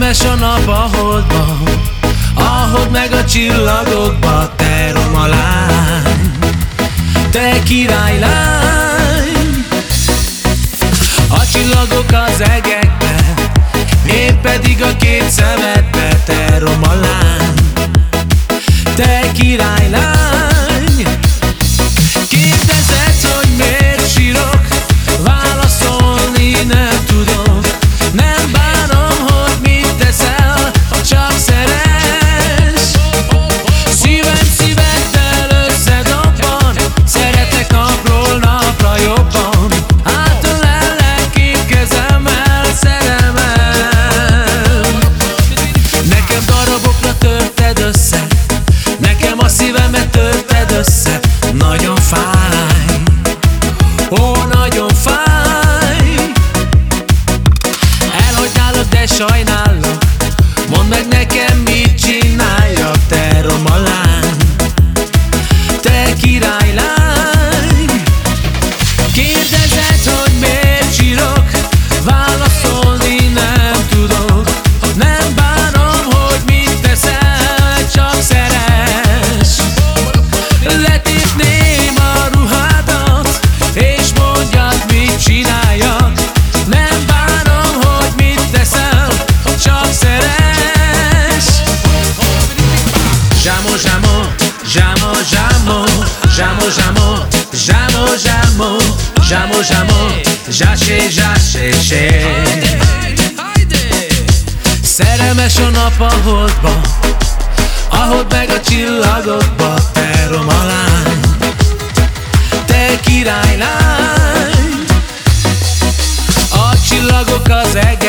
Szerelmes a nap a holdban A hold meg a csillagokba Te roma lány. Te királylány A csillagok az egekben Én pedig a két szemedbe sajnállak Mondd meg nekem, mit csináljak Te roma lány. Te királylány Kérdezed, hogy miért csirok? Válaszolni nem tudok. Nem bánom, hogy mit teszel Csak szeres. Letépném Jamo, jamo, jamo, jamo, jamo, jamo, jamo, jamo, jásé, jásé, sé. Szerelmes a nap a holdba, ahol meg a csillagokba, te roma lány, te királylány. A csillagok az eg